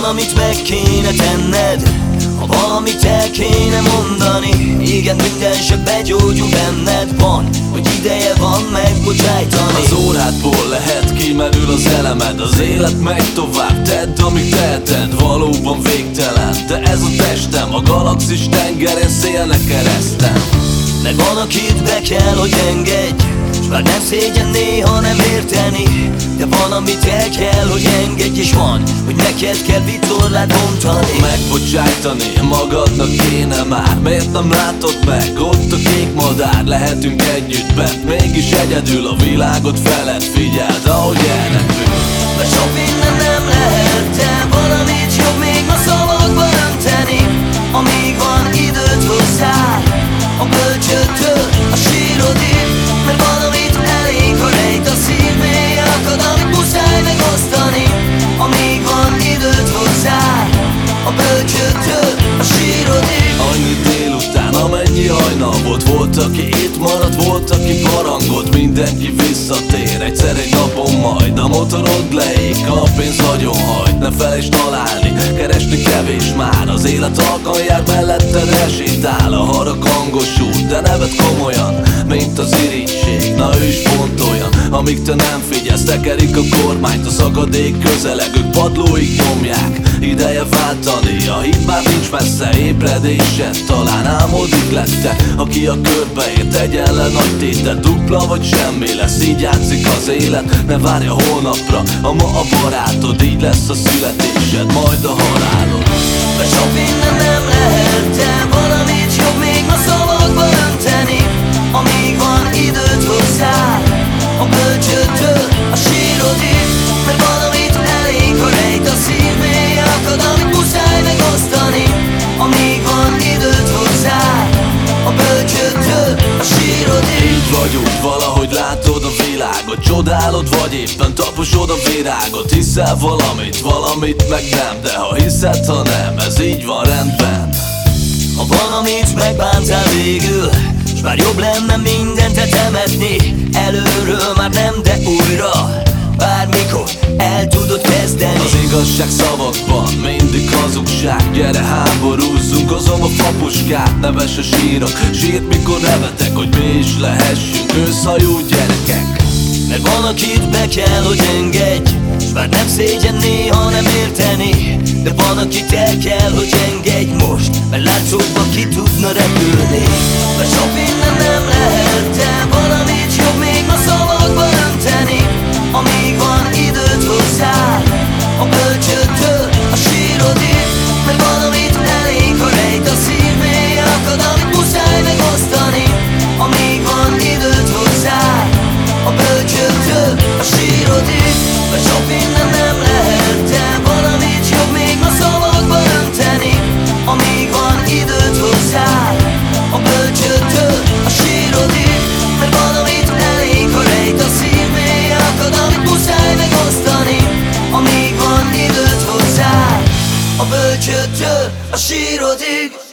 valamit meg kéne tenned Ha valamit el kéne mondani. Igen, minden se begyógyul benned. Van, hogy ideje van megbocsájtani. Az órádból lehet kimerül az elemed Az élet megy tovább, tedd amit teheted Valóban végtelen, de ez a testem A galaxis tengerén szélnek keresztem Meg van, akit be kell, hogy engedj már nem szégyen néha nem érteni De van, amit el kell, hogy engedj És van, hogy neked kell vitorlát bontani. Megbocsájtani magadnak kéne már Miért nem látod meg? Ott a kék madár Lehetünk együtt bent Mégis egyedül a világot feled Figyeld, ahogy elnekül Mert sok minden nem lehet Mindenki visszatér, egyszer egy napon majd A motorod leik, a pénz nagyon hajt Ne felejtsd találni, keresni kevés már. Az élet alkan melletted elsétál A harag hangos út, de nevet komolyan Mint az irítség, na ő is pont olyan Amíg te nem figyelsz, tekerik a kormányt A szakadék közeleg, ők padlóig nyomják Ideje váltani, a hit már nincs messze Ébredésed talán álmodik lette Aki a körbe ér, tegyen le nagy tétet Dupla vagy semmi lesz, így játszik az élet. Ne várj a holnapra, a ma a barátod Így lesz a születésed, majd a halálod valahogy látod a világot Csodálod, vagy éppen taposod a virágot. Hiszel valamit, valamit meg nem De ha hiszed, ha nem, ez így van rendben. Ha valamit megbántál végül S már jobb lenne mindent te temetni Előről már nem, de újra Bármikor el tudod kezdeni. Az igazság szavakban hazugság Gyere háborúzzunk, hozom a fapuskát Neves a sírok, sírt mikor nevetek Hogy mi is lehessünk. Őszhajú gyerekek van, akit be kell, hogy engedj. S már nem szégyen néha nem érteni. De van, akit el kell, hogy engedj most. Mert látszódva ki tudna repülni. Mert sok minden nem lehet, 그 어시로직